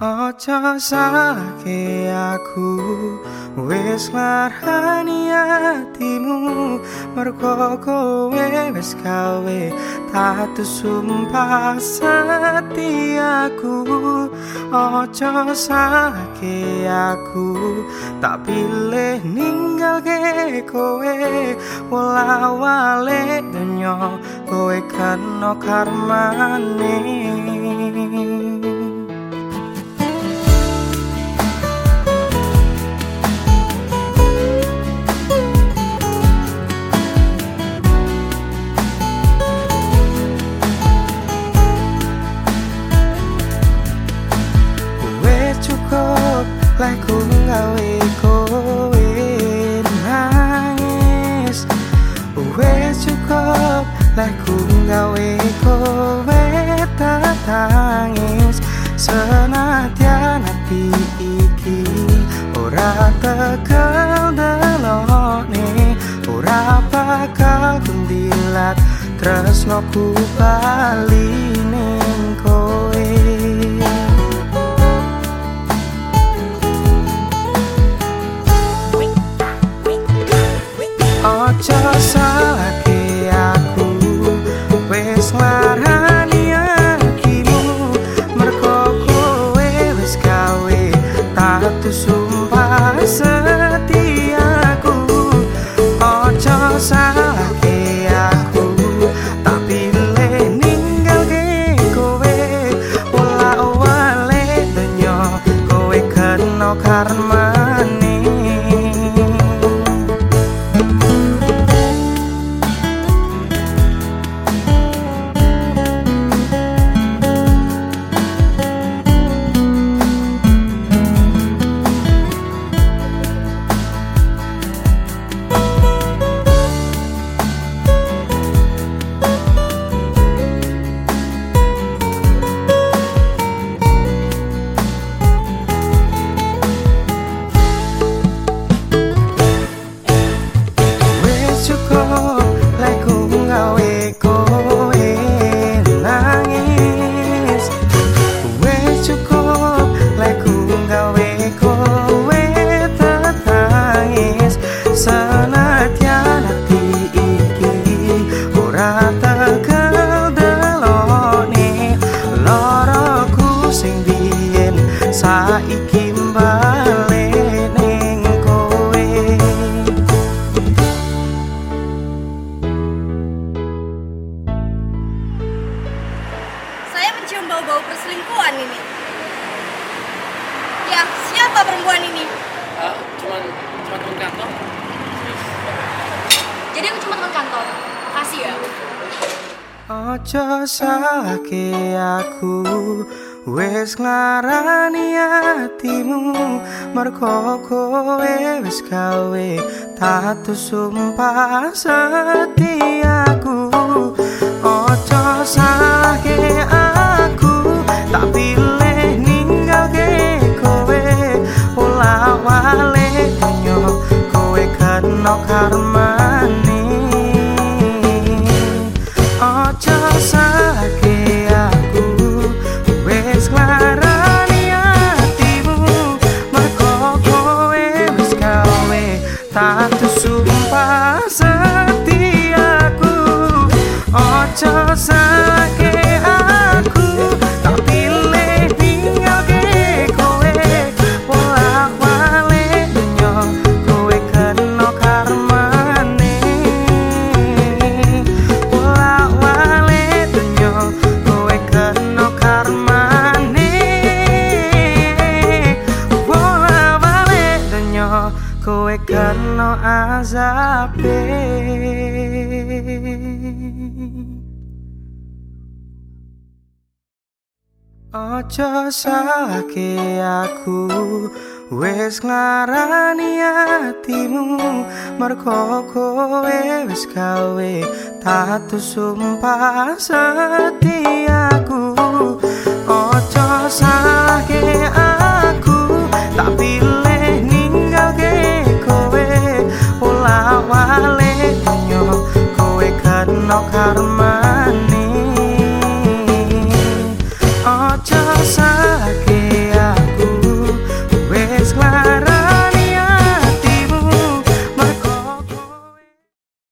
Ojo salahke aku wis larani atimu. Mergo kowe wis gawe tatu sumpah setiaku Ojo salahke aku tak pilih ninggalke kowe. Wala wale dunyo kowe kano karmane cukup Leku ngawe kowe tatangis Senadyan hati iki. Ora tekel delone Ora bakal kundilat Tresno ku bali ning kowe. Ojo salahke Siapa perempuan ini? Ah, cuman cuman teman kantor. Jadi aku cuma teman kantor. Makasih ya. Ojo salahke aku wis nglarani atimu mergo kowe wis gawe tatu sumpah setiaku Ojo kena karmane. Ojo salahke aku wis nglarani atimu mergo kowe wis gawe tatu sumpah setiaku Ojo salahke kowe kena azabe. Ojo salahke aku wis nglarani atimu. Mergo kowe wis gawe tatu sumpah setiaku kena karmane. Ojo